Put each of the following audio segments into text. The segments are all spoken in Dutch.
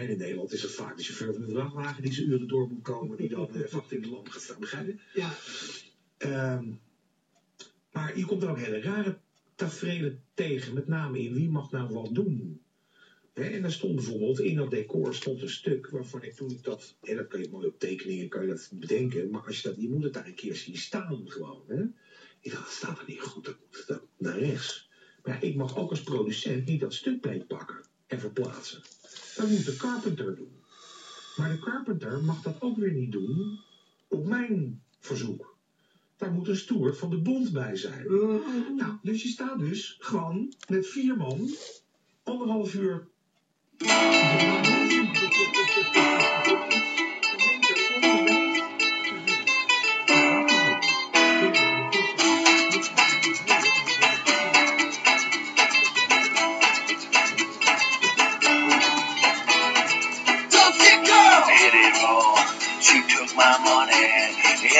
In Nederland is het vaak de chauffeur van de vrachtwagen die zijn uren door moet komen, die dan uh, in de lamp gaat staan. Ja. Ehm, maar je komt er ook hele rare tafereelen tegen, met name in wie mag nou wat doen. Hè, en er stond bijvoorbeeld in dat decor stond een stuk waarvan ik toen ik dat, en dat kan je mooi op tekeningen kan je dat bedenken, maar als je dat, je moet het daar een keer zien staan gewoon. Hè. Ik dacht, dat staat er niet goed, dat moet dat naar rechts. Maar ja, ik mag ook als producent niet dat stuk pakken en verplaatsen. Dat moet de carpenter doen. Maar de carpenter mag dat ook weer niet doen op mijn verzoek. Daar moet een stoer van de bond bij zijn. Nou, dus je staat dus gewoon met vier man anderhalf uur.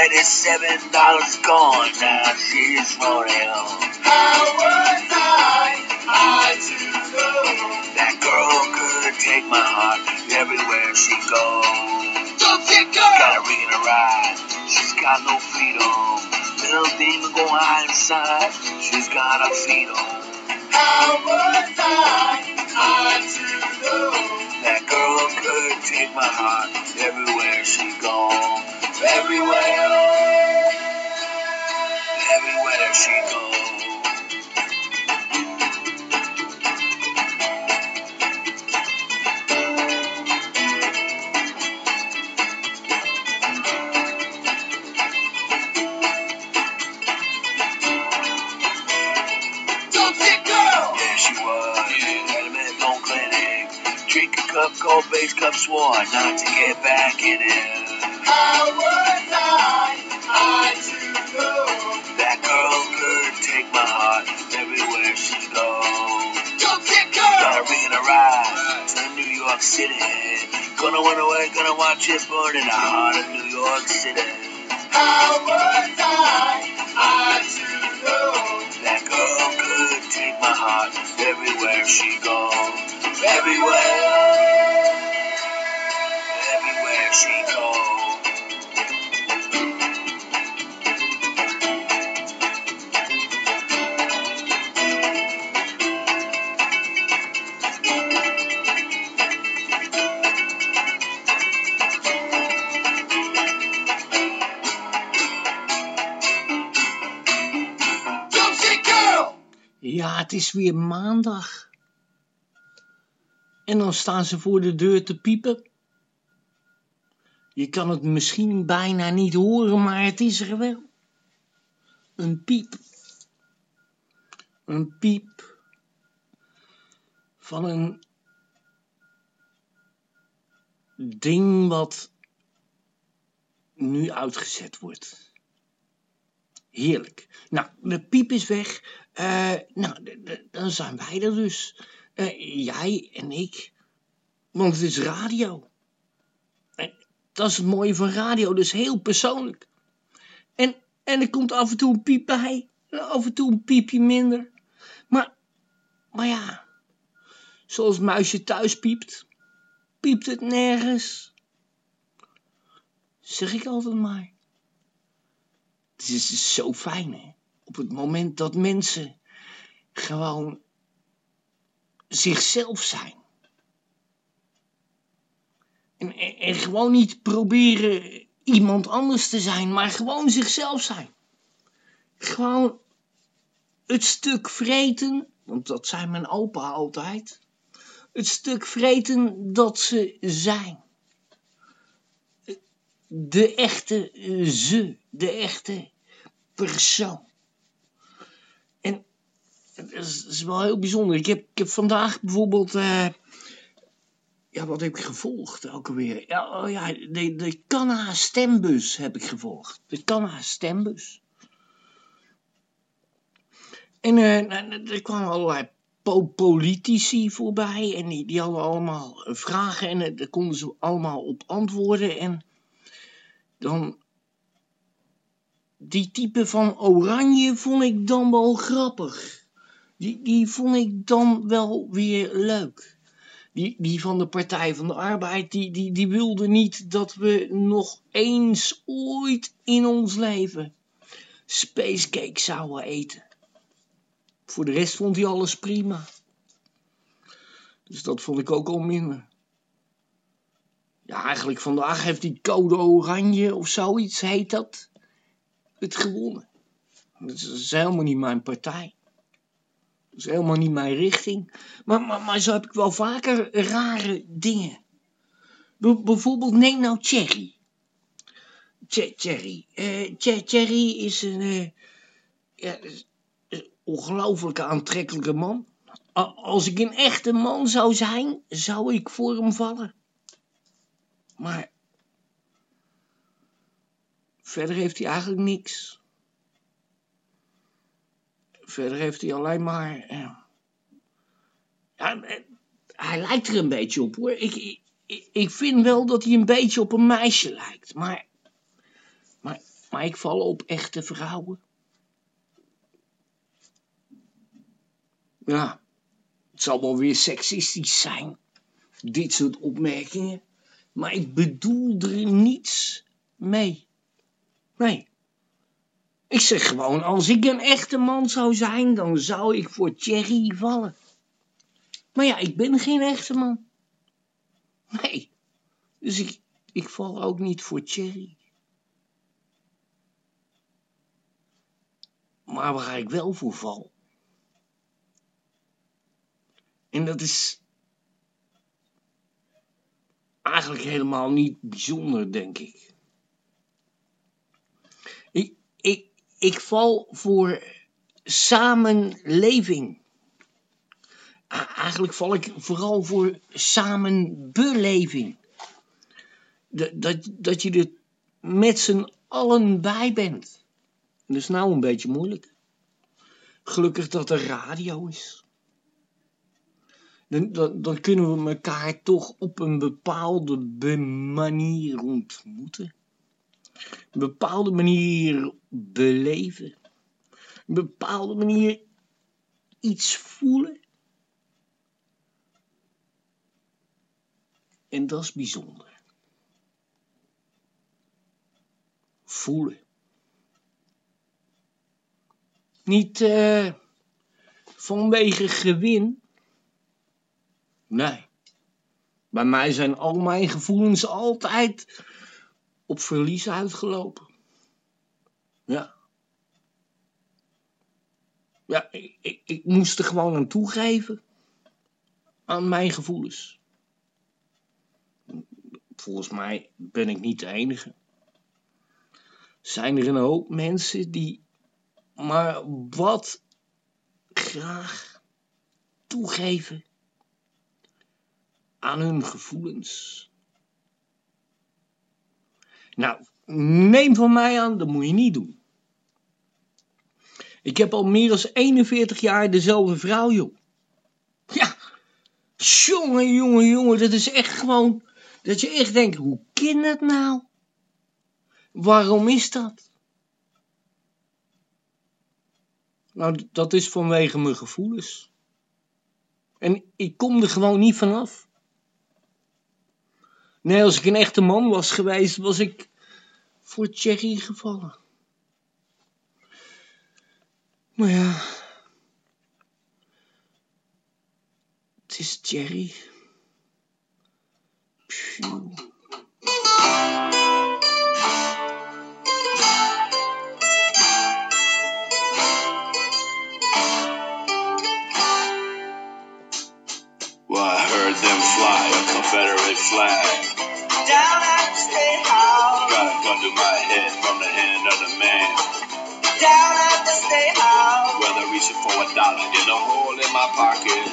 Yeah, this seven dollars gone, now she's running. How was I, I to know that girl could take my heart everywhere she goes. Don't take her! Got a ring in her eye, she's got no freedom. Little demon go high inside, she's got a freedom. How was I, I to know that girl could take my heart everywhere she goes? Everywhere, everywhere she goes. Clinic. A cup, cold base cup, swore not to get back in it. City. Gonna run away, gonna watch it burn in the heart of New York City. How I, I know that girl could take my heart everywhere she goes? Everywhere, everywhere she goes. Is weer maandag. En dan staan ze voor de deur te piepen. Je kan het misschien bijna niet horen, maar het is er wel. Een piep. Een piep van een ding wat nu uitgezet wordt. Heerlijk. Nou, de piep is weg. Eh, nou, dan zijn wij er dus. Eh, jij en ik. Want het is radio. En dat is het mooie van radio, dus heel persoonlijk. En, en er komt af en toe een piep bij. En af en toe een piepje minder. Maar, maar ja, zoals muisje thuis piept, piept het nergens. Zeg ik altijd maar. Het is zo fijn, hè? Op het moment dat mensen gewoon zichzelf zijn. En, gewoon niet proberen iemand anders te zijn, maar gewoon zichzelf zijn. Gewoon het stuk vreten, want dat zei mijn opa altijd. Het stuk vreten dat ze zijn. De echte ze, de echte persoon. Dat is, is wel heel bijzonder. Ik heb, ik vandaag bijvoorbeeld. eh, ja, wat heb ik gevolgd ook alweer? Ja, oh ja, de, de stembus heb ik gevolgd. De Canna stembus. En eh, nou, er kwamen allerlei po- politici voorbij. En die, die hadden allemaal vragen. En eh, daar konden ze allemaal op antwoorden. En dan die type van oranje vond ik dan wel grappig. Die, die vond ik dan wel weer leuk. die, die van de Partij van de Arbeid, die, die, die wilde niet dat we nog eens ooit in ons leven spacecake zouden eten. Voor de rest vond hij alles prima. Dus dat vond ik ook al minder. Ja, eigenlijk vandaag heeft die code oranje of zoiets heet dat. Het gewonnen. Dat is helemaal niet mijn partij. Dat is helemaal niet mijn richting. Maar, maar, maar zo heb ik wel vaker rare dingen. bijvoorbeeld, neem nou Thierry. Thierry. Uh, Thierry is een, uh, ja, een ongelooflijk aantrekkelijke man. Als ik een echte man zou zijn, zou ik voor hem vallen. Maar verder heeft hij eigenlijk niks. Verder heeft hij alleen maar. Eh, eh, hij lijkt er een beetje op hoor. Ik, ik, ik vind wel dat hij een beetje op een meisje lijkt. Maar, maar, maar ik val op echte vrouwen. Ja, het zal wel weer seksistisch zijn. Dit soort opmerkingen. Maar ik bedoel er niets mee. Nee. Ik zeg gewoon, als ik een echte man zou zijn, dan zou ik voor Thierry vallen. Maar ja, ik ben geen echte man. Nee. Dus ik, ik val ook niet voor Thierry. Maar waar ik wel voor val. En dat is eigenlijk helemaal niet bijzonder, denk ik. Ik, ik, val voor samenleving. Eigenlijk val ik vooral voor samenbeleving. Dat, dat, dat je er met z'n allen bij bent. Dat is nou een beetje moeilijk. Gelukkig dat er radio is dan, dan kunnen we elkaar toch op een bepaalde manier ontmoeten. Een bepaalde manier beleven. Een bepaalde manier iets voelen. En dat is bijzonder. Voelen. Niet uh, vanwege gewin, Nee. Bij mij zijn al mijn gevoelens altijd op verlies uitgelopen. Ja. Ja, ik, ik, ik moest er gewoon aan toegeven. Aan mijn gevoelens. Volgens mij ben ik niet de enige. Zijn er een hoop mensen die maar wat graag toegeven aan hun gevoelens. Nou, neem van mij aan, dat moet je niet doen. Ik heb al meer dan 41 jaar dezelfde vrouw, joh. Ja, jongen, jongen, jongen, dat is echt gewoon... Dat je echt denkt, hoe kan dat nou? Waarom is dat? Nou, dat is vanwege mijn gevoelens. En ik kom er gewoon niet vanaf. Nee, als ik een echte man was geweest, was ik voor Thierry gevallen. Maar ja, het is Thierry. Phew. Well, I heard them fly a Confederate flag down at the state house. Got a gun to my head from the hand of the man. Down at the state house. Whether reaching for a dollar in a hole in my pocket.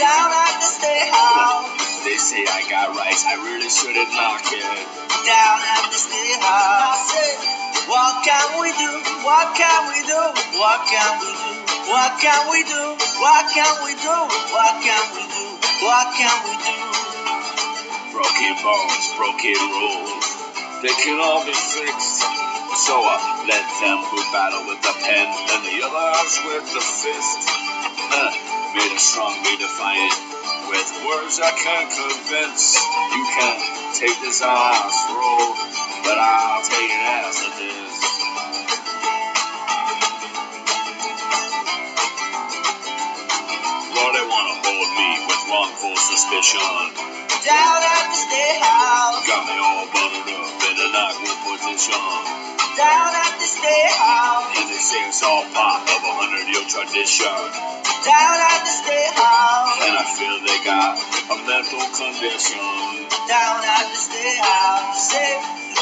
Down at the state house. They say I got rights, I really shouldn't knock it. Down at the state house. I say, what can we do? What can we do? What can we do? What can we do? What can we do? What can we do? What can we do? Broken bones, broken rules. They can all be fixed. So uh, let them who battle with the pen and the others with the fist. Uh, made us strong, made defiant. With words I can't convince. You can take this as roll, but I'll take it as it is. Lord, they wanna hold me with wrongful suspicion. Down at the state house. Got me all bundled up in an awkward position. Down at the state house. And they say it's all part of a hundred year tradition. Down at the state house. And I feel they got a mental condition. Down at the state house. Say,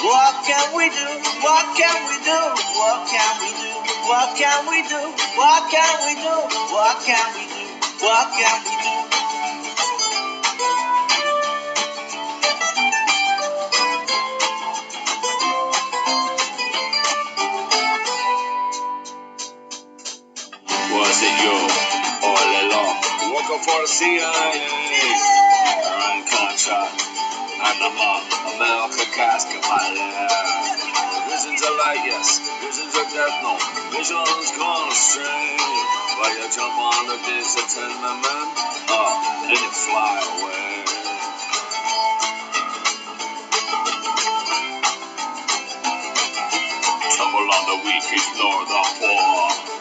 what can we do? What can we do? What can we do? What can we do? What can we do? What can we do? What can we do? For the CIA. Contract. And I'm a America casket pilot. Visions of light, yes. Visions of death, no. Visions gone astray. While you jump on the disattendment, uh, and you fly away. Tumble on the weak, ignore the poor.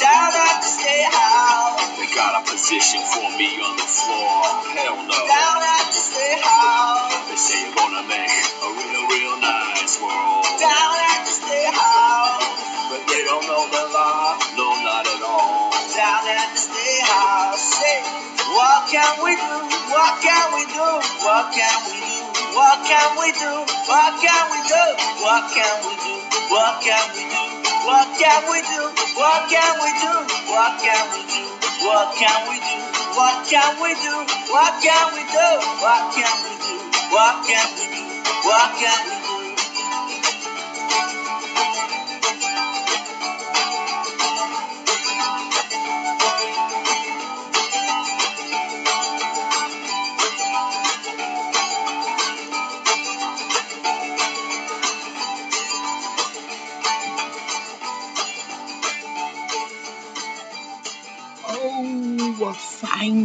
Down at the. They got a position for me on the floor. Hell no. Down at the state house. They say you're gonna make a real, real nice world. Down at the state house. But they don't know the law. No, not at all. Down at the state house. Say, what can we do? What can we do? What can we do? What can we do? What can we do? What can we do? What can we do? What can we do? What can we do? What can we do? What can we do? What can we do? What can we do? What can we do? What can we do? What can we do?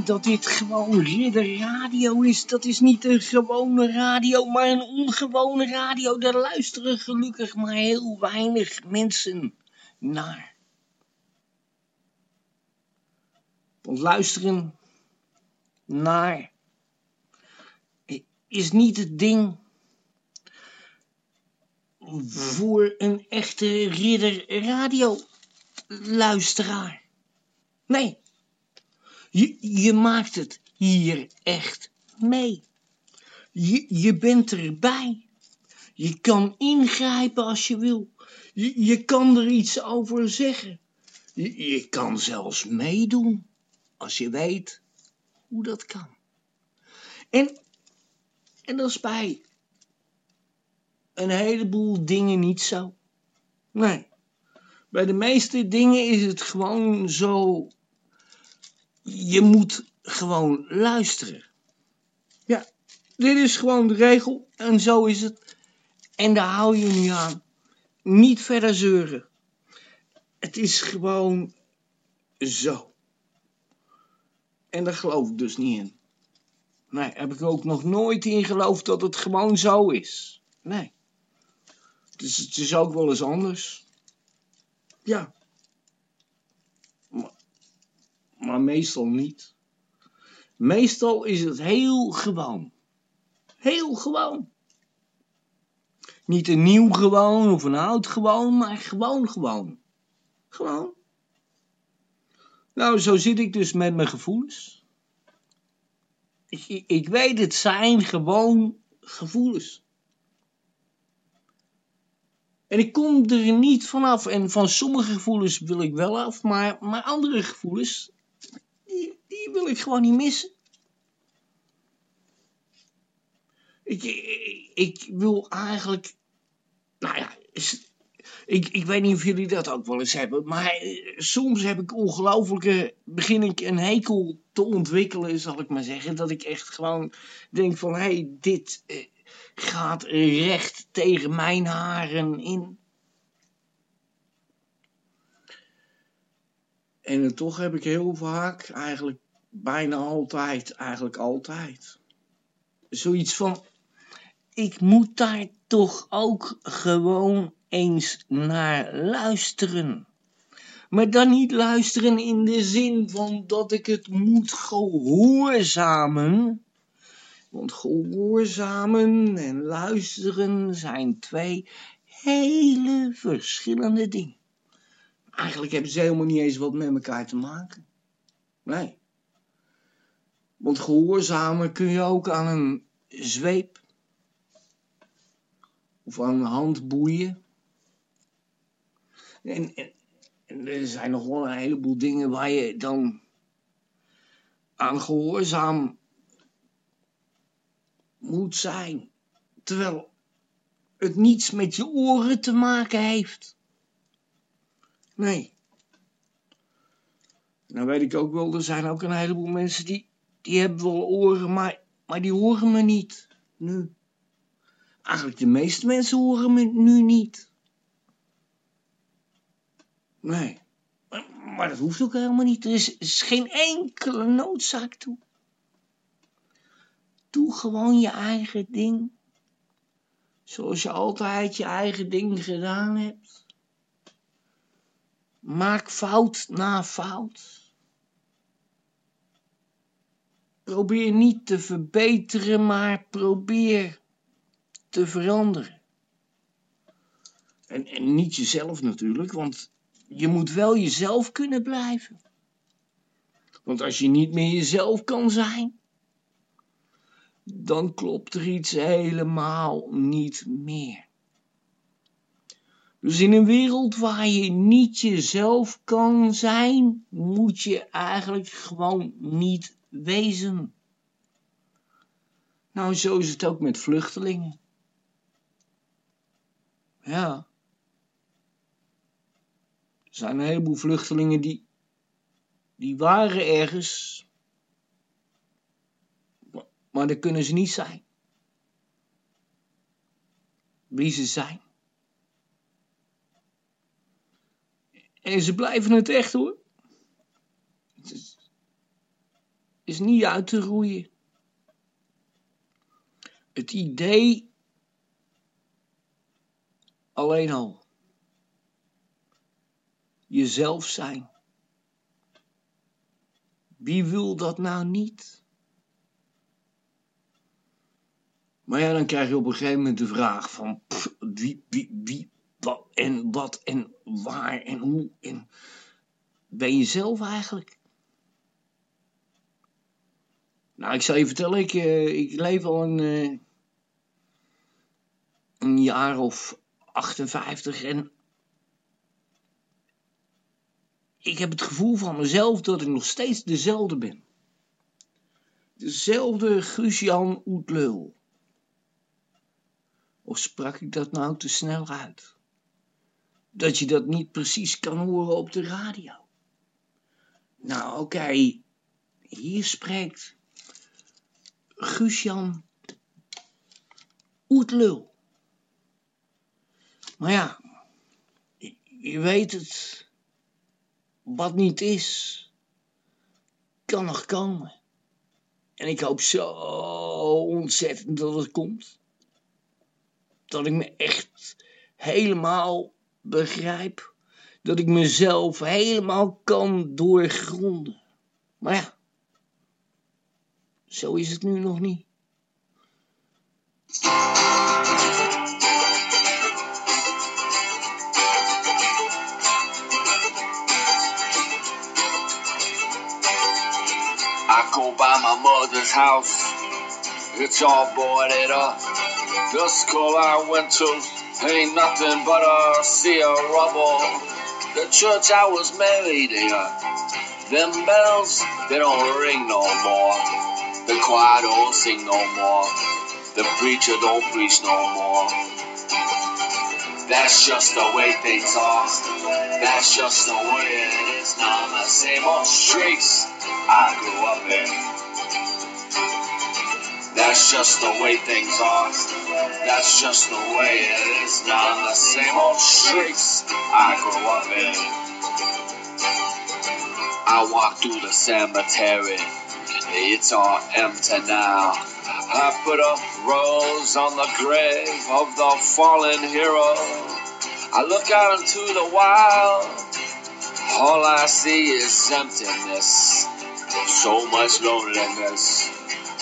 Dat dit gewoon Ridder Radio is. Dat is niet een gewone radio, maar een ongewone radio. Daar luisteren gelukkig maar heel weinig mensen naar. Want luisteren naar is niet het ding voor een echte Ridder Radio luisteraar. Nee. Je, je maakt het hier echt mee. Je, je bent erbij. Je kan ingrijpen als je wil. Je, je kan er iets over zeggen. Je, je kan zelfs meedoen als je weet hoe dat kan. En, en dat is bij een heleboel dingen niet zo. Nee. Bij de meeste dingen is het gewoon zo. Je moet gewoon luisteren. Ja, dit is gewoon de regel en zo is het. En daar hou je niet aan. Niet verder zeuren. Het is gewoon zo. En daar geloof ik dus niet in. Nee, heb ik ook nog nooit in geloofd dat het gewoon zo is. Nee. Dus het is ook wel eens anders. Ja. Maar, maar meestal niet. Meestal is het heel gewoon. Heel gewoon. Niet een nieuw gewoon of een oud gewoon, maar gewoon gewoon. Gewoon. Nou, zo zit ik dus met mijn gevoelens. Ik, ik weet, het zijn gewoon gevoelens. En ik kom er niet vanaf. En van sommige gevoelens wil ik wel af, maar, maar andere gevoelens, die, wil ik gewoon niet missen. Ik, ik, wil eigenlijk, nou ja, ik, ik weet niet of jullie dat ook wel eens hebben, maar eh, soms heb ik ongelooflijke, begin ik een hekel te ontwikkelen, zal ik maar zeggen. Dat ik echt gewoon denk van, hé, hey, dit eh, gaat recht tegen mijn haren in. En toch heb ik heel vaak eigenlijk bijna altijd, eigenlijk altijd. Zoiets van, ik moet daar toch ook gewoon eens naar luisteren. Maar dan niet luisteren in de zin van dat ik het moet gehoorzamen. Want gehoorzamen en luisteren zijn twee hele verschillende dingen. Eigenlijk hebben ze helemaal niet eens wat met elkaar te maken. Nee. Want gehoorzamen kun je ook aan een zweep of aan een hand boeien. En, en, en er zijn nog wel een heleboel dingen waar je dan aan gehoorzaam moet zijn. Terwijl het niets met je oren te maken heeft. Nee. Nou weet ik ook wel, er zijn ook een heleboel mensen die, die hebben wel oren, maar, maar die horen me niet. Nu. Eigenlijk de meeste mensen horen me nu niet. Nee. Maar, dat hoeft ook helemaal niet. Er is, is geen enkele noodzaak toe. Doe gewoon je eigen ding. Zoals je altijd je eigen ding gedaan hebt. Maak fout na fout. Probeer niet te verbeteren, maar probeer te veranderen. En, en niet jezelf natuurlijk, want je moet wel jezelf kunnen blijven. Want als je niet meer jezelf kan zijn, dan klopt er iets helemaal niet meer. Dus in een wereld waar je niet jezelf kan zijn, moet je eigenlijk gewoon niet wezen. Nou, zo is het ook met vluchtelingen. Ja. Er zijn een heleboel vluchtelingen die, die waren ergens, maar dat kunnen ze niet zijn. Wie ze zijn. En ze blijven het echt hoor. Het is, is niet uit te roeien. Het idee alleen al. Jezelf zijn. Wie wil dat nou niet? Maar ja, dan krijg je op een gegeven moment de vraag van wie, wie, wie, wat en wat en waar en hoe en ben je zelf eigenlijk? Nou, ik zal je vertellen, ik, uh, ik leef al een, uh, een jaar of 58 en ik heb het gevoel van mezelf dat ik nog steeds dezelfde ben. Dezelfde Guus-Jan Oetlul. Of sprak ik dat nou te snel uit? Dat je dat niet precies kan horen op de radio. Nou, oké. Hier spreekt Guusjan Oetlul. Maar ja, je weet het. Wat niet is, kan nog komen. En ik hoop zo ontzettend dat het komt dat ik me echt helemaal begrijp. Dat ik mezelf helemaal kan doorgronden. Maar ja, zo is het nu nog niet. I go by my mother's house. It's all boarded up. The school I went to ain't nothing but a sea of rubble. The church I was married in, them bells, they don't ring no more. The choir don't sing no more. The preacher don't preach no more. That's just the way things are. That's just the way it is now. The same old streets I grew up in. That's just the way things are. That's just the way it is now. The same old streets I grew up in. I walk through the cemetery it's all empty now. I put a rose on the grave of the fallen hero. I look out into the wild, all I see is emptiness. So much loneliness,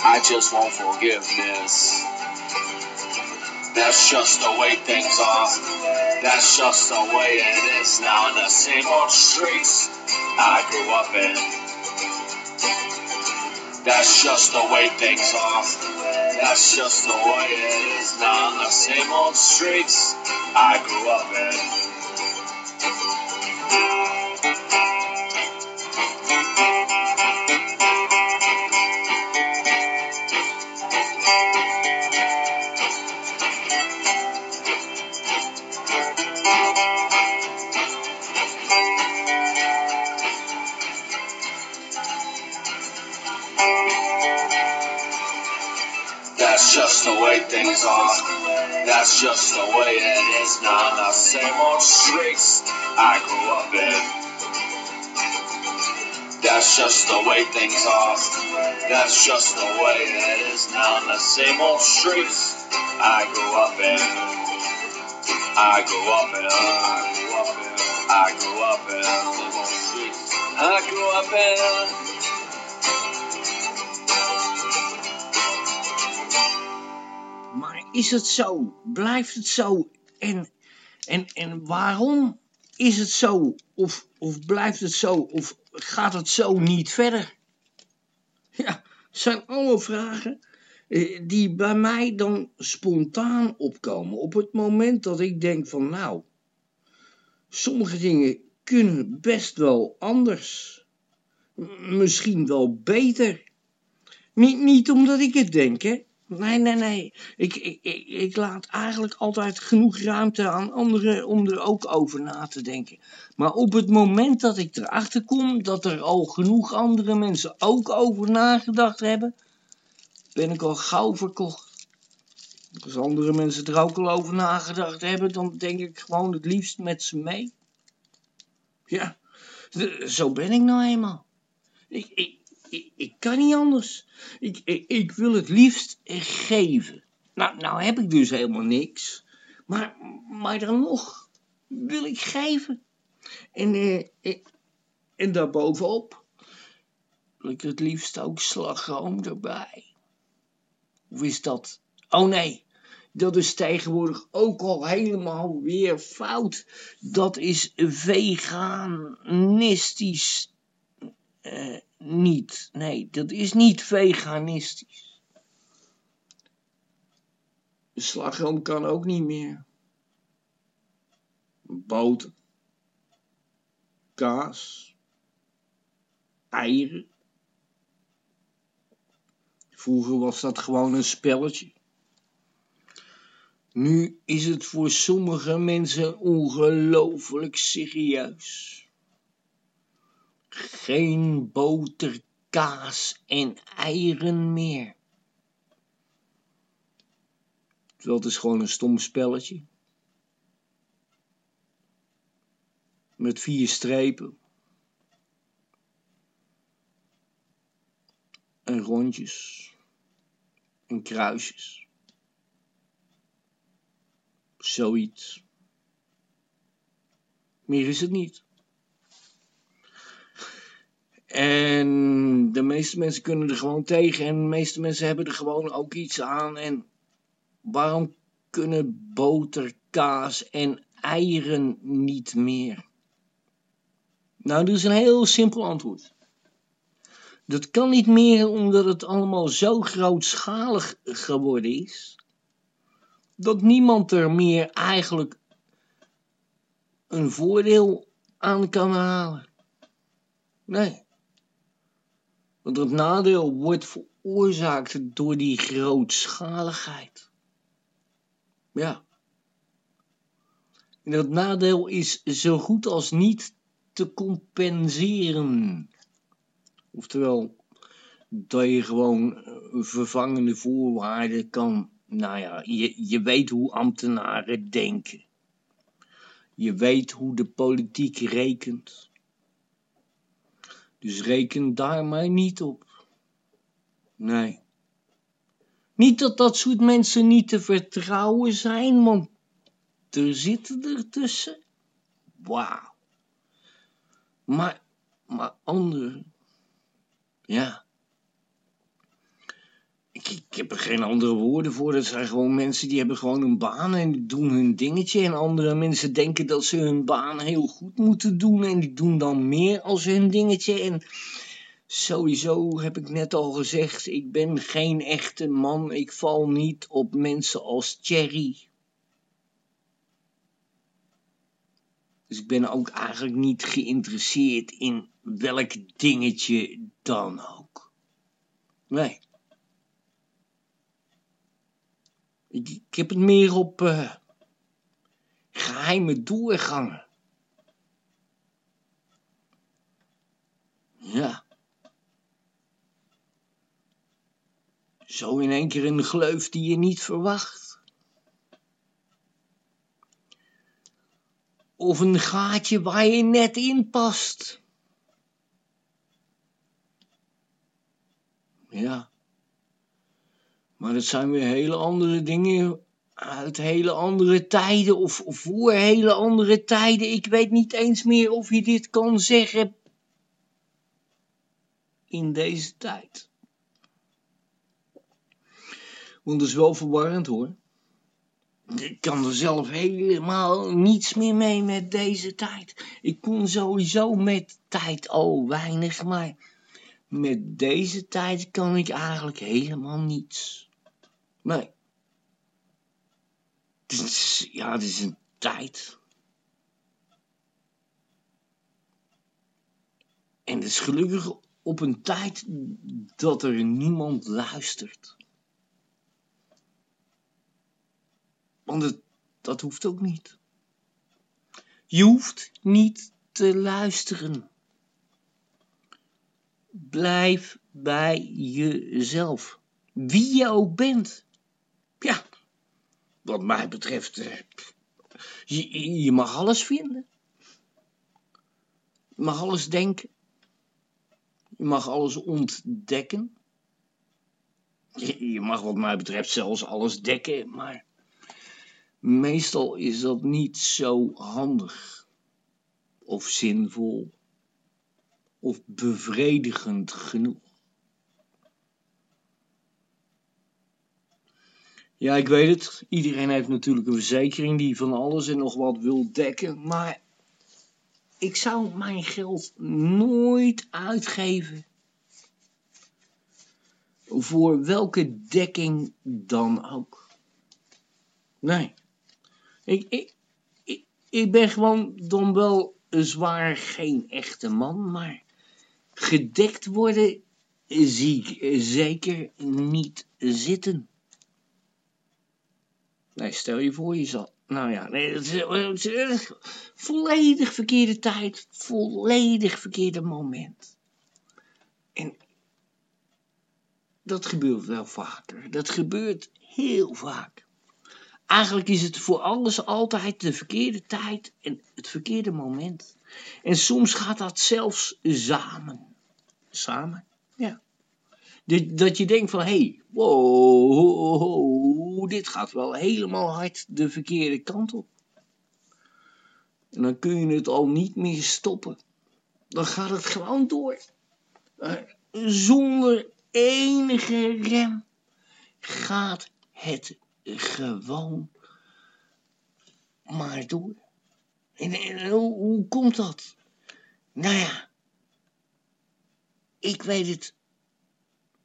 I just want forgiveness. That's just the way things are. That's just the way it is now in the same old streets I grew up in. That's just the way things are. That's just the way it is now in the same old streets I grew up in. Just the way things are. That's just the way it is now. The same old streets I grew up in. That's just the way things are. That's just the way it is now. The same old streets I grew up in. I grew up in. I grew up in. I grew up in. I grew up in. Is het zo? Blijft het zo? En, en, en waarom is het zo? Of, of blijft het zo? Of gaat het zo niet verder? Ja, zijn allemaal vragen eh, die bij mij dan spontaan opkomen. Op het moment dat ik denk van nou, sommige dingen kunnen best wel anders. Misschien wel beter. Niet, niet omdat ik het denk, hè. Nee, nee, nee. Ik, ik, ik, laat eigenlijk altijd genoeg ruimte aan anderen om er ook over na te denken. Maar op het moment dat ik erachter kom dat er al genoeg andere mensen ook over nagedacht hebben, ben ik al gauw verkocht. Als andere mensen er ook al over nagedacht hebben, dan denk ik gewoon het liefst met ze mee. Ja, zo ben ik nou eenmaal. Ik, ik, ik, kan niet anders. Ik, ik, ik wil het liefst geven. Nou, nou heb ik dus helemaal niks. Maar, maar dan nog wil ik geven. En, eh, eh, en daarbovenop wil ik het liefst ook slagroom erbij. Of is dat... Oh nee, dat is tegenwoordig ook al helemaal weer fout. Dat is veganistisch eh, niet. Nee, dat is niet veganistisch. De slagroom kan ook niet meer. Boter. Kaas. Eieren. Vroeger was dat gewoon een spelletje. Nu is het voor sommige mensen ongelooflijk serieus. Geen boter, kaas en eieren meer. Terwijl het is gewoon een stom spelletje. Met vier strepen. En rondjes. En kruisjes. Zoiets. Meer is het niet. En de meeste mensen kunnen er gewoon tegen en de meeste mensen hebben er gewoon ook iets aan. En waarom kunnen boter, kaas en eieren niet meer? Nou, dat is een heel simpel antwoord. Dat kan niet meer omdat het allemaal zo grootschalig geworden is. Dat niemand er meer eigenlijk een voordeel aan kan halen. Nee. Want het nadeel wordt veroorzaakt door die grootschaligheid. Ja. En dat nadeel is zo goed als niet te compenseren. Oftewel, dat je gewoon eh, vervangende voorwaarden kan. Nou ja, je, je weet hoe ambtenaren denken. Je weet hoe de politiek rekent. Dus reken daar maar niet op. Nee. Niet dat dat soort mensen niet te vertrouwen zijn, want er zitten er tussen. Wauw. Maar, maar anderen, ja. Ik, ik heb er geen andere woorden voor. Dat zijn gewoon mensen die hebben gewoon een baan en doen hun dingetje. En andere mensen denken dat ze hun baan heel goed moeten doen. En die doen dan meer als hun dingetje. En sowieso heb ik net al gezegd, ik ben geen echte man. Ik val niet op mensen als Thierry. Dus ik ben ook eigenlijk niet geïnteresseerd in welk dingetje dan ook. Nee. Ik, heb het meer op eh, geheime doorgangen. Ja. Zo in één keer een gleuf die je niet verwacht. Of een gaatje waar je net in past. Ja. Maar dat zijn weer hele andere dingen uit hele andere tijden of voor hele andere tijden. Ik weet niet eens meer of je dit kan zeggen in deze tijd. Want dat is wel verwarrend hoor. Ik kan er zelf helemaal niets meer mee met deze tijd. Ik kon sowieso met tijd al weinig, maar met deze tijd kan ik eigenlijk helemaal niets. Nee. Het is, ja, het is een tijd. En het is gelukkig op een tijd dat er niemand luistert. Want het, dat hoeft ook niet. Je hoeft niet te luisteren. Blijf bij jezelf. Wie je ook bent. Wat mij betreft, eh, je, je mag alles vinden. Je mag alles denken. Je mag alles ontdekken. Je, je mag wat mij betreft zelfs alles dekken, maar meestal is dat niet zo handig of zinvol of bevredigend genoeg. Ja, ik weet het. Iedereen heeft natuurlijk een verzekering die van alles en nog wat wil dekken. Maar ik zou mijn geld nooit uitgeven voor welke dekking dan ook. Nee. Ik, ik, ik, ik ben gewoon dan wel zwaar geen echte man, maar gedekt worden zie ik zeker niet zitten. Nee, stel je voor, je zal... Nou ja, nee, het is, volledig verkeerde tijd, volledig verkeerde moment. En dat gebeurt wel vaker. Dat gebeurt heel vaak. Eigenlijk is het voor alles altijd de verkeerde tijd en het verkeerde moment. En soms gaat dat zelfs samen. Samen, ja. Dat je denkt van, hé, hey, wow, dit gaat wel helemaal hard de verkeerde kant op. En dan kun je het al niet meer stoppen. Dan gaat het gewoon door. Eh, zonder enige rem gaat het gewoon maar door. En, hoe, hoe komt dat? Nou ja, ik weet het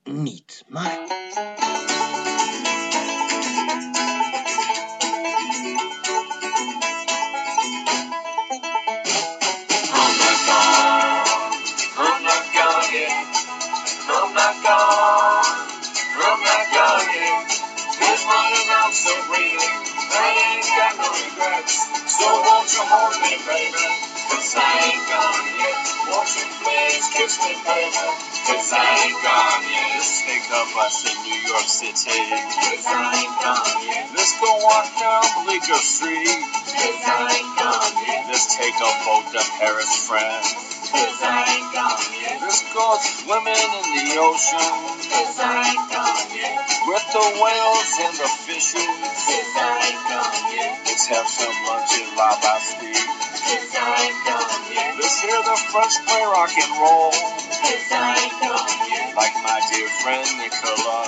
niet, maar... Let's take a bus in New York City. Designed on you. Let's go walk down Polica Street. Let's take a boat to Paris, France. Cause I ain't gone yet. Let's swimming in the ocean. Cause I ain't gone yet. With the whales and the fishes. Cause I ain't gone yet. Let's have some lunch at La Bastille. Cause I ain't gone yet. Let's hear the French play rock and roll. Cause I ain't gone yet. Like my dear friend Nicola.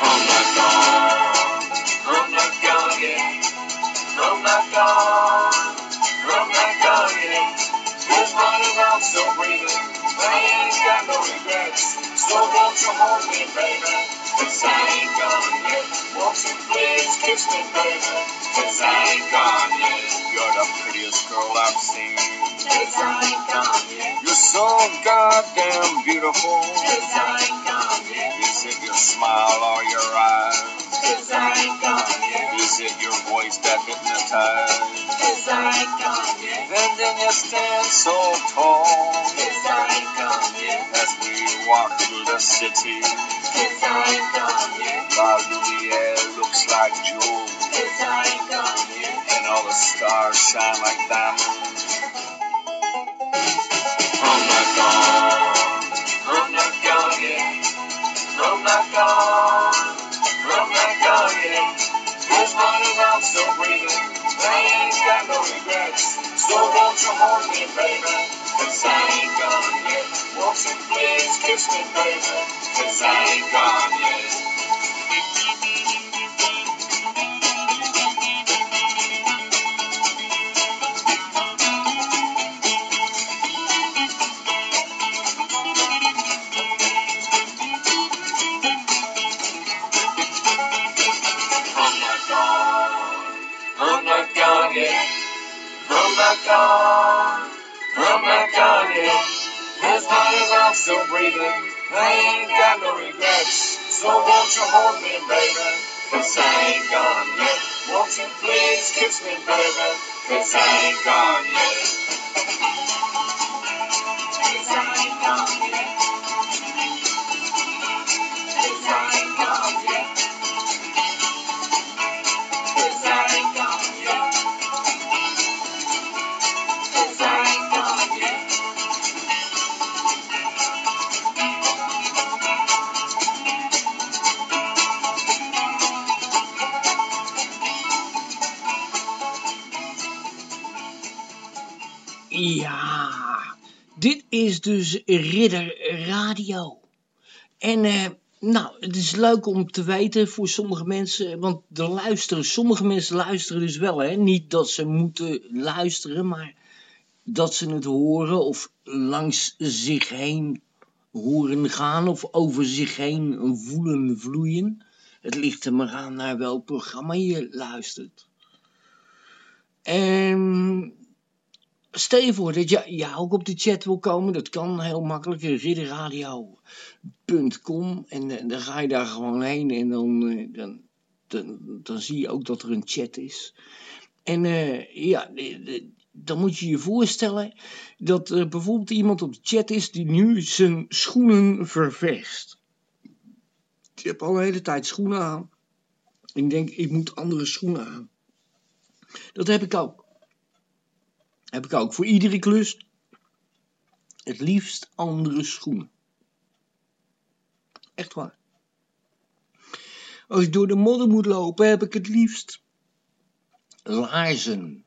I'm not gone. I'm not gone yet. I'm not gone. Running around still breathing. I ain't got no regrets. So won't you hold me, baby? Cause I ain't gone yet. Won't you please kiss me, baby? Cause I ain't gone yet. You're the prettiest girl I've seen. Cause I ain't gone yet. You're so goddamn beautiful. Cause I ain't gone yet. Is it your smile or your eyes? Cause I ain't gone yet. Is it your voice that hypnotizes? It's alright, Kanye. And then you stand so tall. It's alright, Kanye. As we walk through the city. It's alright, Kanye. While Lumiere looks like jewels. It's alright, Kanye. And all the stars shine like diamonds. Rona gone, Rona Kanye. Rona gone, Rona Kanye. This one is also breathing. I ain't got no regrets. So won't you hold me, baby? Cause I ain't gone yet. Won't you please kiss me, baby? Cause I ain't gone yet. Gone. I'm not gone yet. As long as I'm still breathing, I ain't got no regrets. So won't you hold me, baby? Cause I ain't gone yet. Won't you please kiss me, baby? Cause I ain't gone yet. Is dus Ridder Radio. En eh, nou, het is leuk om te weten voor sommige mensen, want er luisteren, sommige mensen luisteren dus wel, hè. Niet dat ze moeten luisteren, maar dat ze het horen of langs zich heen horen gaan of over zich heen voelen vloeien. Het ligt er maar aan naar welk programma je luistert. En Stel je voor dat je, ja, ook op de chat wil komen. Dat kan heel makkelijk. Ridderradio.com En eh, dan ga je daar gewoon heen. En dan, eh, dan, dan, dan zie je ook dat er een chat is. En eh, ja, eh, eh, dan moet je je voorstellen dat er bijvoorbeeld iemand op de chat is die nu zijn schoenen ververst. Die heeft al de hele tijd schoenen aan. Ik denk, ik moet andere schoenen aan. Dat heb ik ook. Heb ik ook voor iedere klus. Het liefst andere schoenen. Echt waar. Als ik door de modder moet lopen, heb ik het liefst laarzen.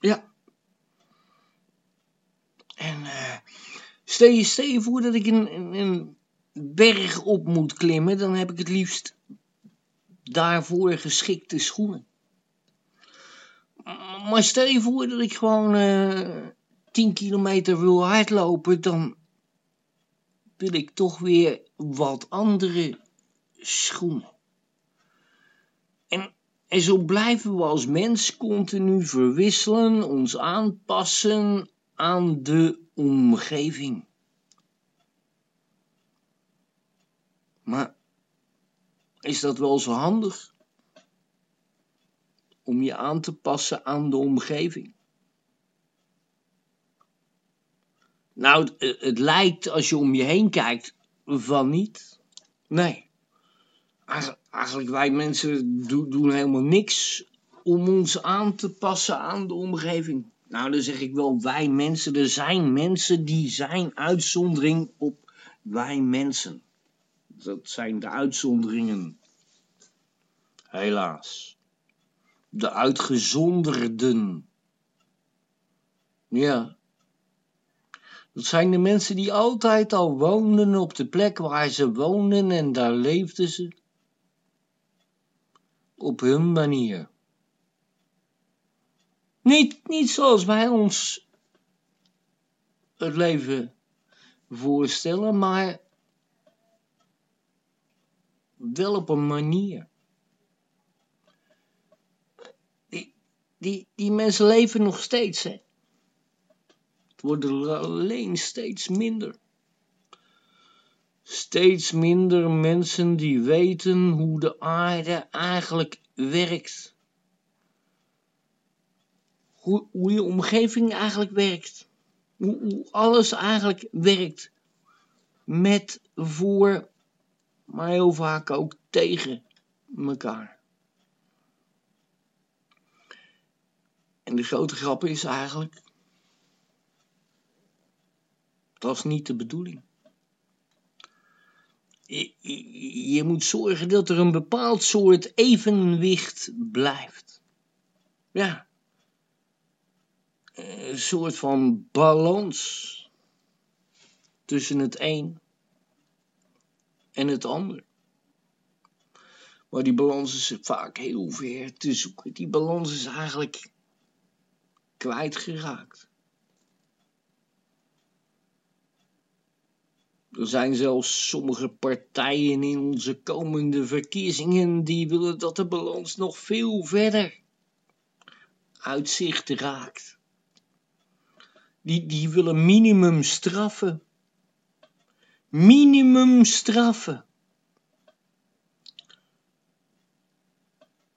Ja. En eh, stel, je, stel voor dat ik een, een berg op moet klimmen, dan heb ik het liefst daarvoor geschikte schoenen. Maar stel je voor dat ik gewoon eh 10 kilometer wil hardlopen, dan wil ik toch weer wat andere schoenen. En, en zo blijven we als mens continu verwisselen, ons aanpassen aan de omgeving. Maar is dat wel zo handig? Om je aan te passen aan de omgeving? Nou, het, het lijkt als je om je heen kijkt van niet. Nee. Eigen- Eigenlijk wij mensen do- doen helemaal niks om ons aan te passen aan de omgeving. Nou, dan zeg ik wel wij mensen. Er zijn mensen die zijn uitzondering op wij mensen. Dat zijn de uitzonderingen. Helaas. De uitgezonderden. Ja. Dat zijn de mensen die altijd al woonden op de plek waar ze woonden en daar leefden ze. Op hun manier. Niet, niet zoals wij ons het leven voorstellen, maar wel op een manier. Die, die, mensen leven nog steeds, hè. Het worden alleen steeds minder. Steeds minder mensen die weten hoe de aarde eigenlijk werkt. Hoe, hoe je omgeving eigenlijk werkt. Hoe, hoe alles eigenlijk werkt. Met, voor, maar heel vaak ook tegen elkaar. En de grote grap is eigenlijk, dat is niet de bedoeling. Je, je, je moet zorgen dat er een bepaald soort evenwicht blijft. Ja. Een soort van balans tussen het een en het ander. Maar die balans is vaak heel ver te zoeken. Die balans is eigenlijk kwijtgeraakt. Er zijn zelfs sommige partijen in onze komende verkiezingen die willen dat de balans nog veel verder uit zicht raakt. Die, die willen minimum straffen. Minimum straffen.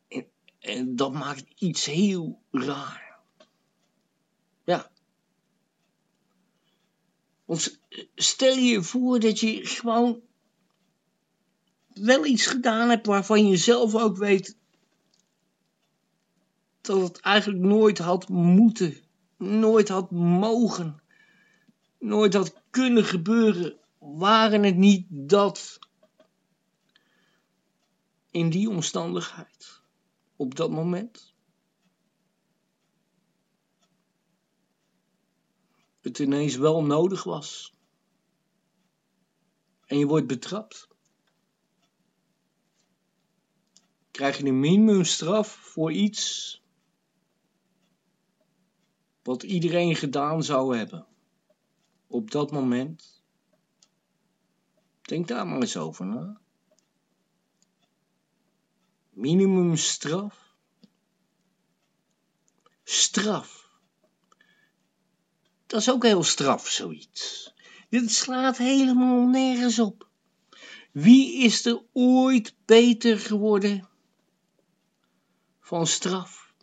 En, en dat maakt iets heel raar. Ja. Want stel je voor dat je gewoon wel iets gedaan hebt waarvan je zelf ook weet dat het eigenlijk nooit had moeten, nooit had mogen, nooit had kunnen gebeuren, waren het niet dat in die omstandigheid, op dat moment, het ineens wel nodig was. En je wordt betrapt. Krijg je een minimumstraf voor iets wat iedereen gedaan zou hebben. Op dat moment. Denk daar maar eens over na. Minimumstraf. Straf. Dat is ook heel straf, zoiets. Dit slaat helemaal nergens op. Wie is er ooit beter geworden van straf?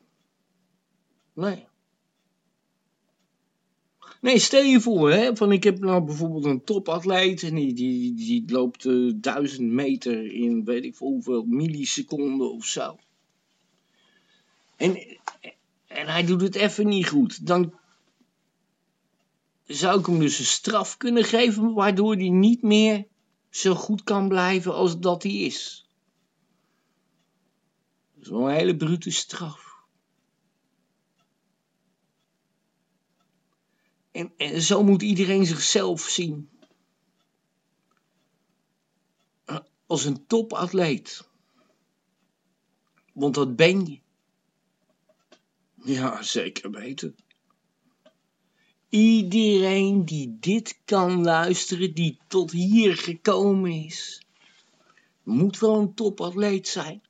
Nee. Nee, stel je voor, hè, van ik heb nou bijvoorbeeld een topatleet en die, die, die loopt uh, duizend meter in weet ik veel hoeveel milliseconden of zo. En, en hij doet het even niet goed. Dan zou ik hem dus een straf kunnen geven, waardoor hij niet meer zo goed kan blijven als dat hij is. Dat is wel een hele brute straf. En, en zo moet iedereen zichzelf zien. Als een topatleet. Want dat ben je. Ja, zeker weten. Iedereen die dit kan luisteren, die tot hier gekomen is, moet wel een topatleet zijn.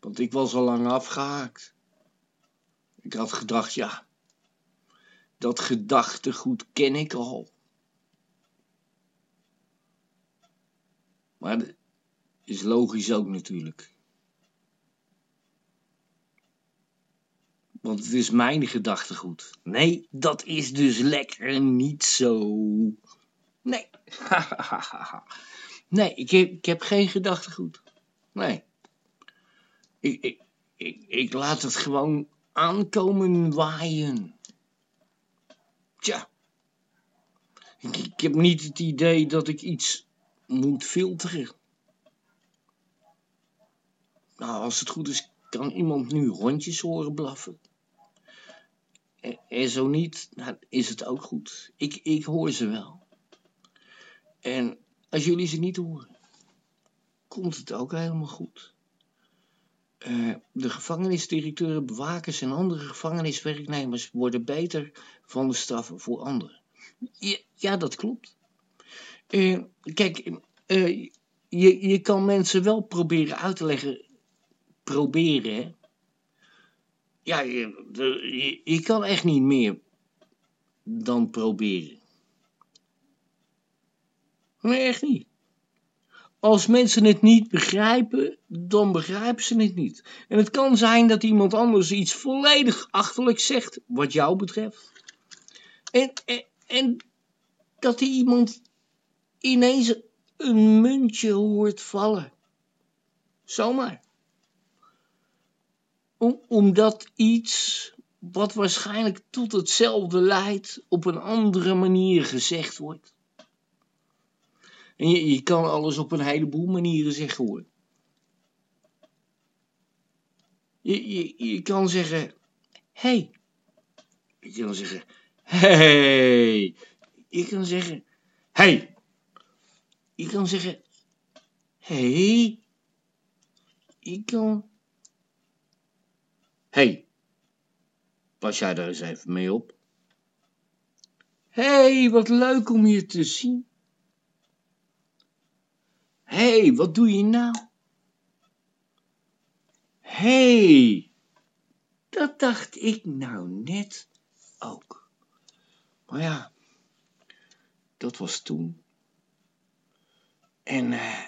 Want ik was al lang afgehaakt. Ik had gedacht, ja, dat gedachtegoed ken ik al. Maar dat is logisch ook natuurlijk. Want het is mijn gedachtegoed. Nee, dat is dus lekker niet zo. Nee. nee, ik heb, ik heb geen gedachtegoed. Nee. Ik, ik, ik, ik laat het gewoon aankomen waaien. Tja, ik, ik heb niet het idee dat ik iets moet filteren. Nou, als het goed is, kan iemand nu hondjes horen blaffen. En, zo niet, nou, is het ook goed. Ik, ik hoor ze wel. En als jullie ze niet horen, komt het ook helemaal goed. Eh, de gevangenisdirecteuren, bewakers en andere gevangeniswerknemers worden beter van de straffen voor anderen. Ja, dat klopt. Eh, kijk, eh, je, je kan mensen wel proberen uit te leggen. Proberen? Ja, je, kan echt niet meer dan proberen. Nee, echt niet. Als mensen het niet begrijpen, dan begrijpen ze het niet. En het kan zijn dat iemand anders iets volledig achterlijk zegt, wat jou betreft. En, en, en dat die iemand ineens een muntje hoort vallen. Zomaar. Om, omdat iets wat waarschijnlijk tot hetzelfde leidt, op een andere manier gezegd wordt. En je, je kan alles op een heleboel manieren zeggen hoor. Je, je, je kan zeggen, hey. Je kan zeggen, hey. Je kan zeggen, hey. Je kan zeggen, hey. Je kan, hey. Pas jij daar eens even mee op. hey, wat leuk om je te zien. Hey, wat doe je nou? Hey, dat dacht ik nou net ook. Maar ja, dat was toen. En eh,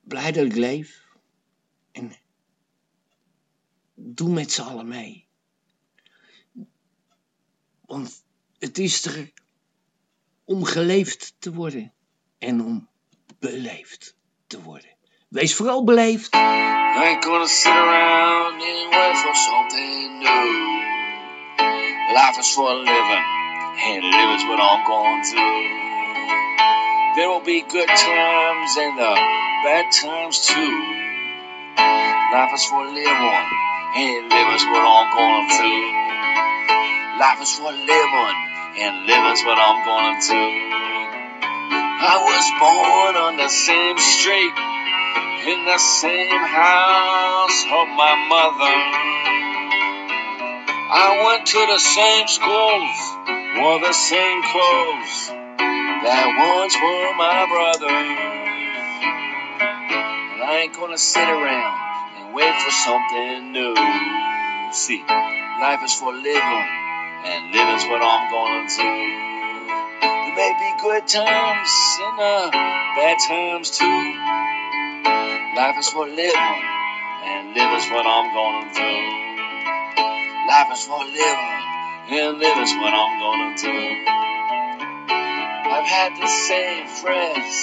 blij dat ik leef. En doe met z'n allen mee. Want het is er om geleefd te worden en om beleefd te worden. Wees vooral beleefd. I ain't gonna sit around and wait for something new. Life is for living, and living's what I'm going to. There will be good times and the bad times too. Life is for living, and living's what I'm to. do. Life is for living, and living's what I'm to. Do. I was born on the same street in the same house of my mother. I went to the same schools, wore the same clothes that once were my brothers. And I ain't gonna sit around wait for something new. See, life is for living, and living's what I'm gonna do. There may be good times and uh, bad times too. Life is for living, and living's what I'm gonna do. Life is for living, and living's what I'm gonna do. I've had the same friends,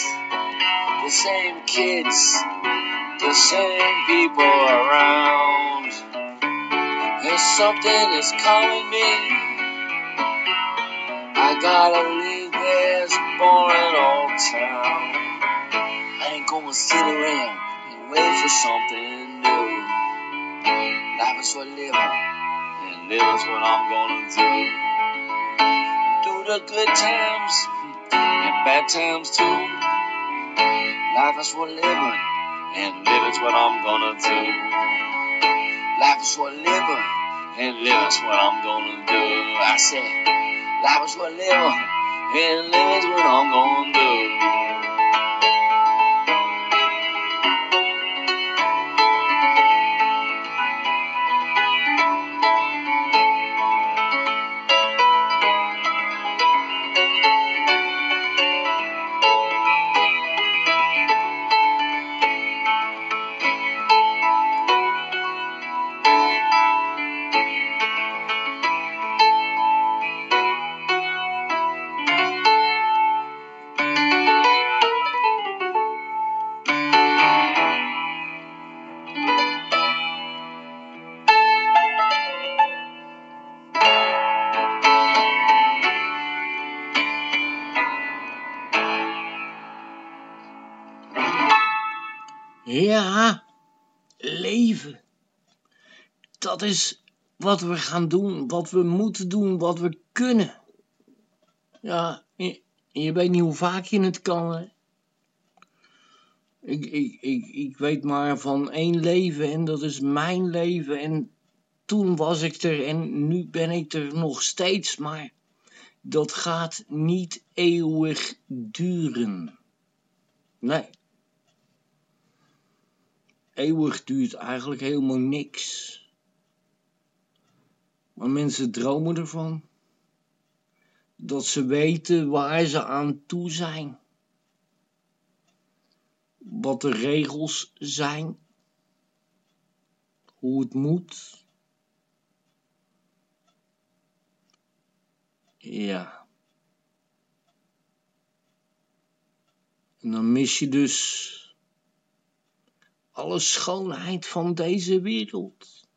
the same kids, the same people around. And something is calling me. I gotta leave this boring old town. I ain't gonna sit around and wait for something new. Life is for living, and living's what I'm gonna do. Through the good times and bad times too. Life is for living, and live living's what I'm gonna do. Life is for living, and living's what I'm gonna do. I said, life is for living, and living's what I'm gonna do. Ja, leven. Dat is wat we gaan doen, wat we moeten doen, wat we kunnen. Ja, je, weet niet hoe vaak je het kan. Hè? Ik, ik, ik, ik weet maar van één leven en dat is mijn leven. En toen was ik er en nu ben ik er nog steeds, maar dat gaat niet eeuwig duren. Nee. Eeuwig duurt eigenlijk helemaal niks. Maar mensen dromen ervan. Dat ze weten waar ze aan toe zijn. Wat de regels zijn. Hoe het moet. Ja. En dan mis je dus alle schoonheid van deze wereld.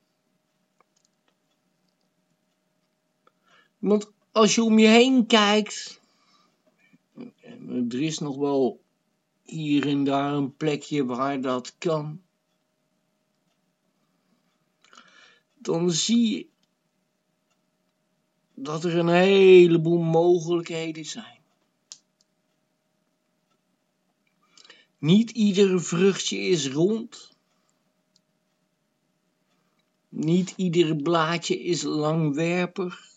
Want als je om je heen kijkt, er is nog wel hier en daar een plekje waar dat kan. Dan zie je dat er een heleboel mogelijkheden zijn. Niet ieder vruchtje is rond. Niet ieder blaadje is langwerpig.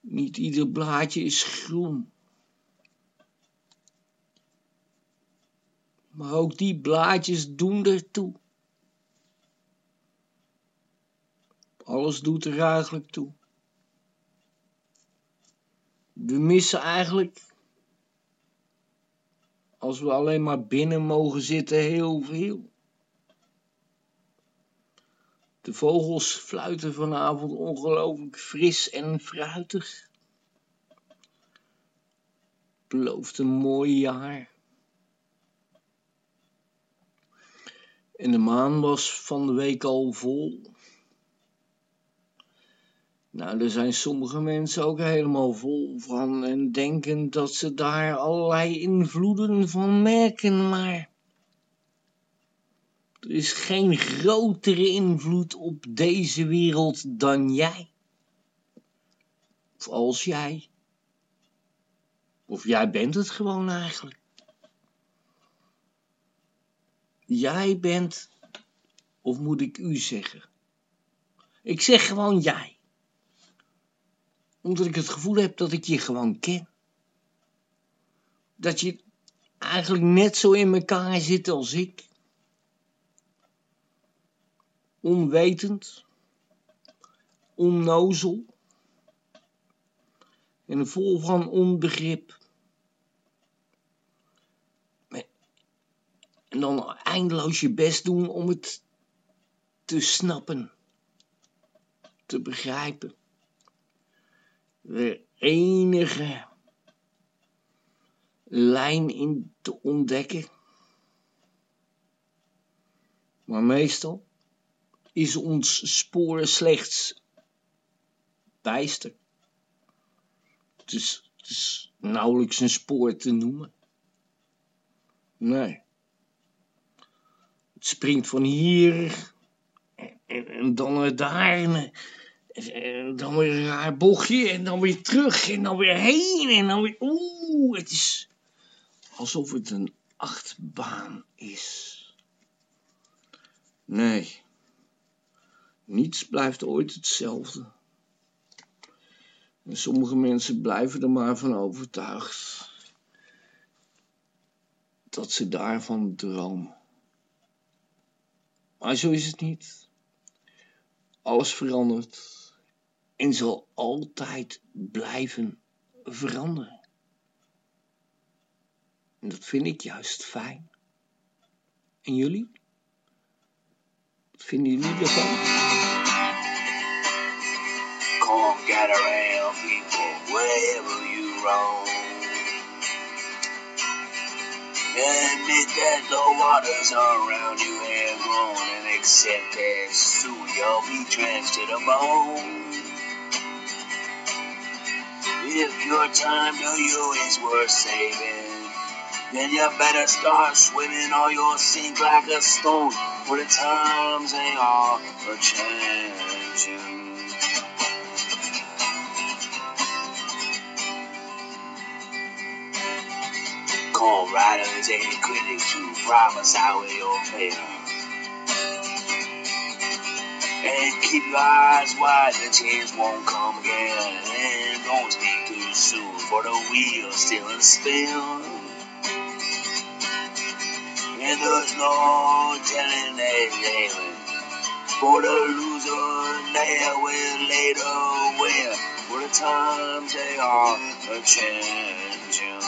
Niet ieder blaadje is groen. Maar ook die blaadjes doen ertoe. Alles doet er eigenlijk toe. We missen eigenlijk, als we alleen maar binnen mogen zitten, heel veel. De vogels fluiten vanavond ongelooflijk fris en fruitig. Belooft een mooi jaar. En de maan was van de week al vol. Nou, er zijn sommige mensen ook helemaal vol van en denken dat ze daar allerlei invloeden van merken, maar er is geen grotere invloed op deze wereld dan jij. Of als jij. Of jij bent het gewoon eigenlijk. Jij bent, of moet ik u zeggen? Ik zeg gewoon jij. Omdat ik het gevoel heb dat ik je gewoon ken. Dat je eigenlijk net zo in elkaar zit als ik. Onwetend, onnozel en vol van onbegrip. En dan eindeloos je best doen om het te snappen, te begrijpen. De enige lijn in te ontdekken. Maar meestal is ons spoor slechts bijster. Het is, nauwelijks een spoor te noemen. Nee. Het springt van hier en, en, dan naar daar dan weer een raar bochtje en dan weer terug en dan weer heen en dan weer... Oeh, het is alsof het een achtbaan is. Nee, niets blijft ooit hetzelfde. En sommige mensen blijven er maar van overtuigd dat ze daarvan dromen. Maar zo is het niet. Alles verandert en zal altijd blijven veranderen. En dat vind ik juist fijn. En jullie? Wat vinden jullie ervan? Come gather round people wherever you roam. Admit that the waters around you have grown and accept that soon you'll be drenched to the bone. If your time to you is worth saving, then you better start swimming or you'll sink like a stone. For the times they are a changing. Corn riders and critics who promise how you'll fail. And keep your eyes wide, the chance won't come again. Don't speak too soon, for the wheel's still in spin. And there's no telling that. For the loser, they will later win. For the times they are a changing.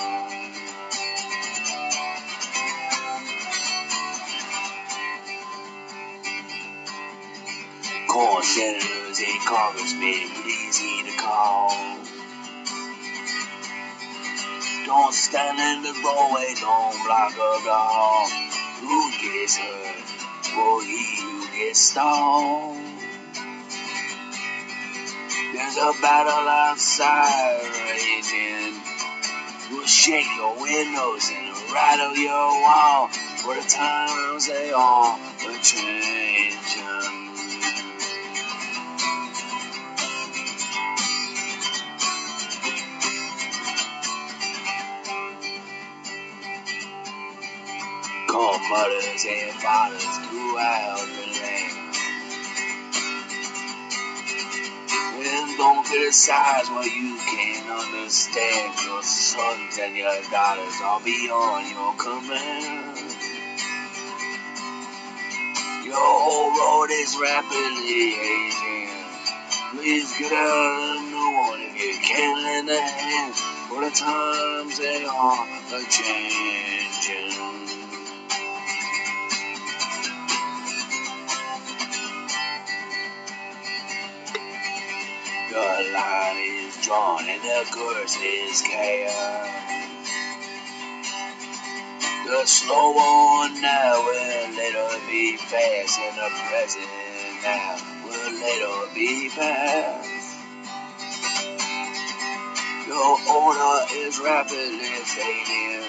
Corn senators and congressmen, easy to call. Don't stand in the doorway, don't block the hall. Who gets hurt? For he who gets stalled. There's a battle outside raging. Will shake your windows and rattle your wall. For the times they are a changing. Mothers and fathers throughout the land. And don't criticize what you can't understand. Your sons and your daughters are beyond your command. Your whole road is rapidly aging. Please get a new one if you can lend a hand. For the times they are a changing. The line is drawn and the course is chaos. The slow one now will later be fast, and the present now will later be past. Your order is rapidly fading,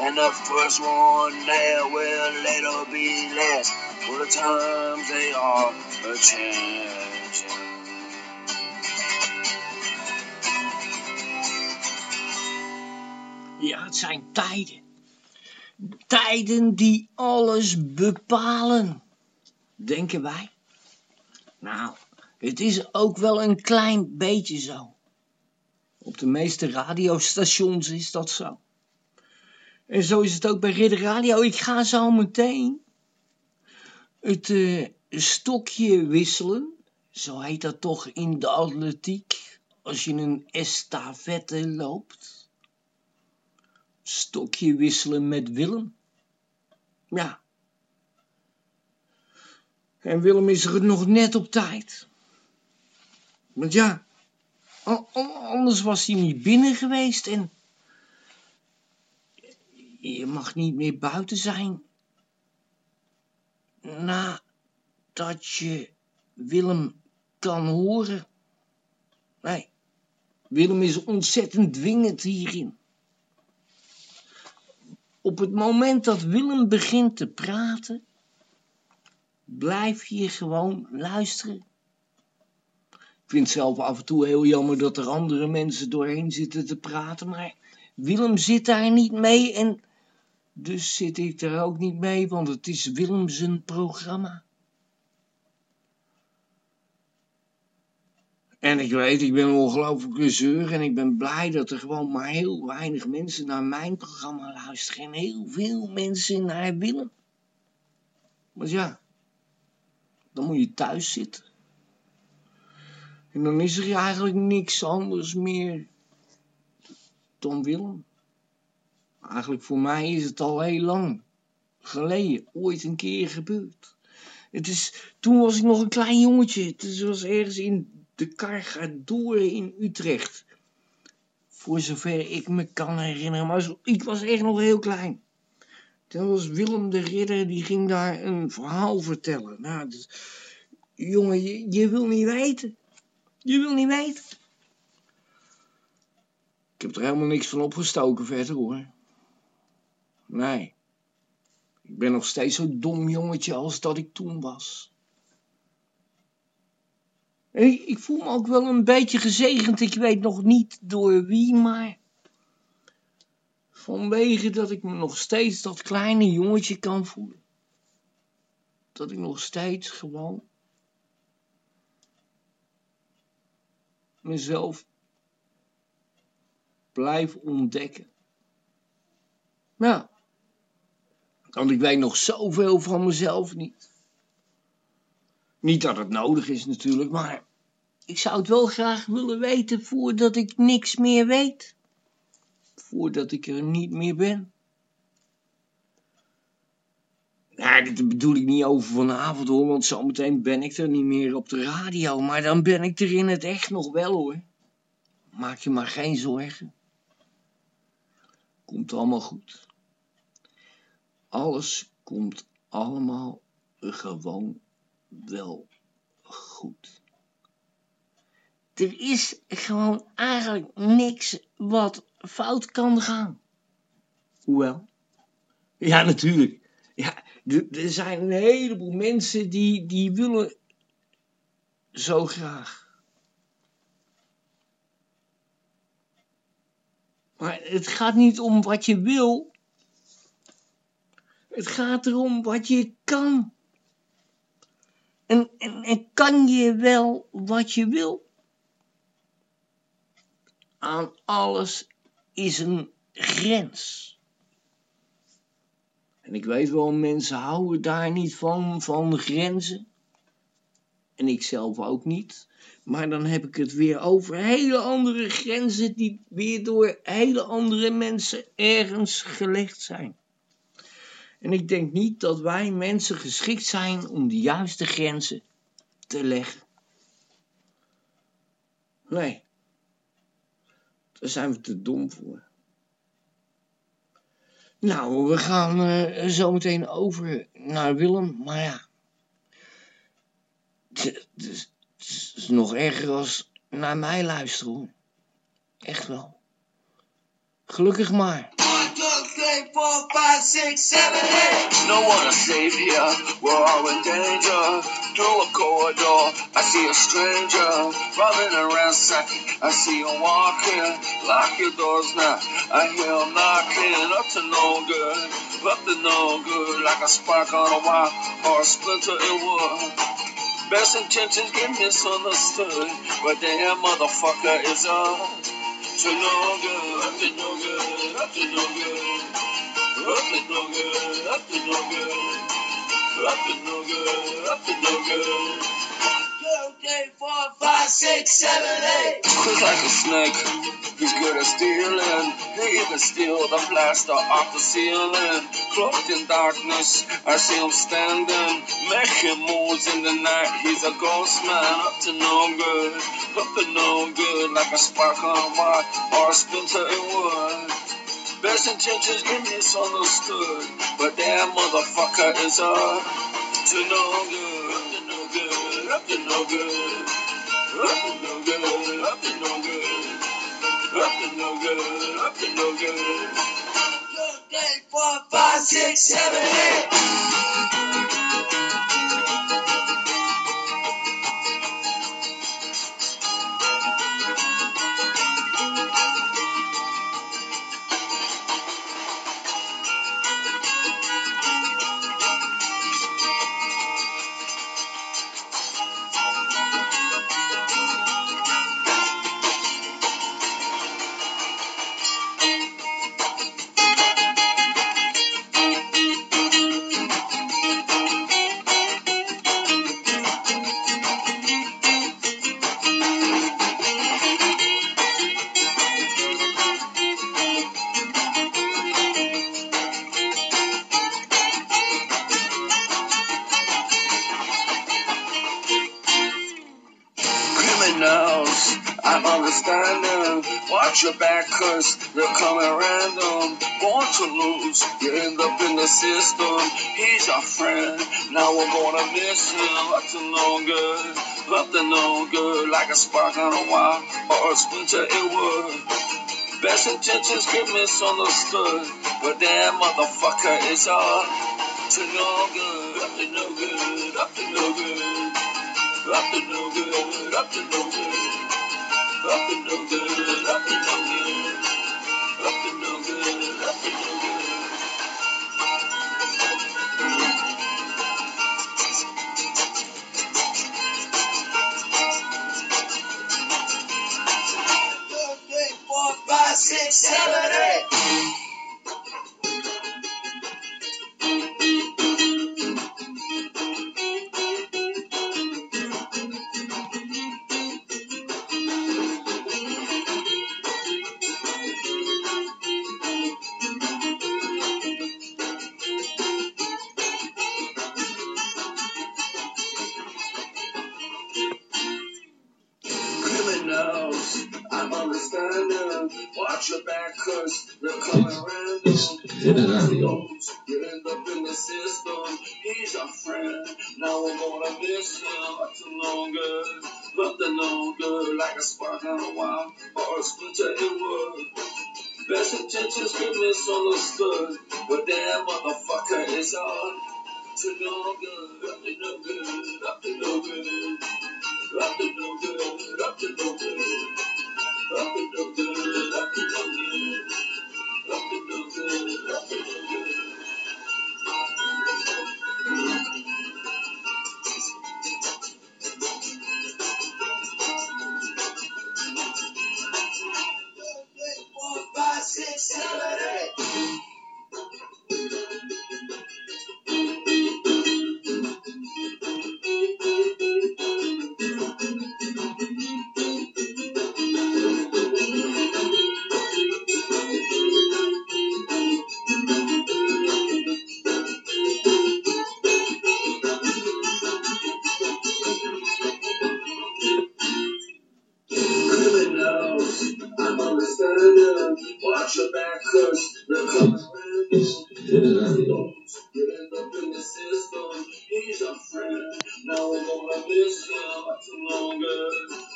and the first one there will later be last. For the times they are a changing. Ja, het zijn tijden. Tijden die alles bepalen. Denken wij. Nou, het is ook wel een klein beetje zo. Op de meeste radiostations is dat zo. En zo is het ook bij Ridder Radio. Ik ga zo meteen het eh, stokje wisselen. Zo heet dat toch in de atletiek. Als je een estafette loopt. Stokje wisselen met Willem. Ja. En Willem is er nog net op tijd. Want ja, anders was hij niet binnen geweest en je mag niet meer buiten zijn nadat je Willem kan horen. Nee, Willem is ontzettend dwingend hierin. Op het moment dat Willem begint te praten, blijf je gewoon luisteren. Ik vind het zelf af en toe heel jammer dat er andere mensen doorheen zitten te praten, maar Willem zit daar niet mee en dus zit ik er ook niet mee, want het is Willem zijn programma. En ik weet, ik ben een ongelooflijke zeur en ik ben blij dat er gewoon maar heel weinig mensen naar mijn programma luisteren en heel veel mensen naar Willem. Maar ja, dan moet je thuis zitten. En dan is er eigenlijk niks anders meer dan Willem. Eigenlijk voor mij is het al heel lang geleden, ooit een keer gebeurd. Het is, toen was ik nog een klein jongetje. Het was ergens in de Cargador in Utrecht. Voor zover ik me kan herinneren. Maar zo- ik was echt nog heel klein. Toen was Willem de Ridder, die ging daar een verhaal vertellen. Nou, jongen, je, wil niet weten. Je wil niet weten. Ik heb er helemaal niks van opgestoken verder hoor. Nee. Ik ben nog steeds zo'n dom jongetje als dat ik toen was. Ik, voel me ook wel een beetje gezegend. Ik weet nog niet door wie, maar... Vanwege dat ik me nog steeds dat kleine jongetje kan voelen. Dat ik nog steeds gewoon... mezelf blijf ontdekken. Ja. Want ik weet nog zoveel van mezelf niet. Niet dat het nodig is natuurlijk, maar ik zou het wel graag willen weten voordat ik niks meer weet. Voordat ik er niet meer ben. Nou, dit bedoel ik niet over vanavond hoor, want zometeen ben ik er niet meer op de radio. Maar dan ben ik er in het echt nog wel hoor. Maak je maar geen zorgen. Komt allemaal goed. Alles komt allemaal gewoon wel goed. Er is gewoon eigenlijk niks wat fout kan gaan. Hoewel. Ja, natuurlijk. Ja, er zijn een heleboel mensen die, die willen zo graag. Maar het gaat niet om wat je wil. Het gaat erom wat je kan. En, kan je wel wat je wil? Aan alles is een grens. En ik weet wel, mensen houden daar niet van, van grenzen. En ik zelf ook niet. Maar dan heb ik het weer over hele andere grenzen die weer door hele andere mensen ergens gelegd zijn. En ik denk niet dat wij mensen geschikt zijn om de juiste grenzen te leggen. Nee, daar zijn we te dom voor. Nou, we gaan eh, zo meteen over naar Willem, maar ja. Het is nog erger als naar mij luisteren hoor. Echt wel. Gelukkig maar. Four, five, six, seven, eight. No one to save here, we're all in danger. Through a corridor, I see a stranger running around ransack. I see him walking, lock your doors now. I hear him knocking, up to no good, up to no good, like a spark on a wire or a splinter in wood. Best intentions get misunderstood, but damn motherfucker is up to no good, up to no good, up to no good. Up to no good, up to no good, up to no good, up to no good. Two, three, four, five, six, seven, eight. Quick like a snake, he's good at stealing. He even steal the plaster off the ceiling. Cloaked in darkness, I see him standing, making moves in the night. He's a ghost man, up to no good, up to no good, like a spark on a wire or a splinter in wood. Best intentions get misunderstood, but that motherfucker is up to no good, up to no good, up to no good, up to no good, up to no good, up to no good, up to no good. Three, four, five, six, seven, eight. You end up in the system. He's our friend, now we're gonna miss him. Up to no good, to no good. Like a spark on a wire or a splinter in wood. Best intentions get misunderstood, but that motherfucker is up to no good, up to no good, up to no good, up to no good, up to no good, up to no good, up to no good, up to no good, up to no good. Exterminate! Gonna miss him. Up to no good. Like a spark on a wire. Or a splinter in wood. Best intentions get misunderstood. But that motherfucker is on. To no good. Up to no good. Up to no good. Up to no good. Up to no good. Up to no good. Up to no good. Up to no good. Up to no good. Six, seven, eight. I'm on the stand watch your back first. Reptile ramble. Get up in the system. He's a friend. Now we're gonna miss him much longer.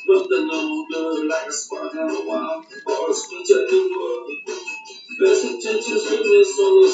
Nothing longer like a spark and a wild forest. Which I do. Best intentions for this on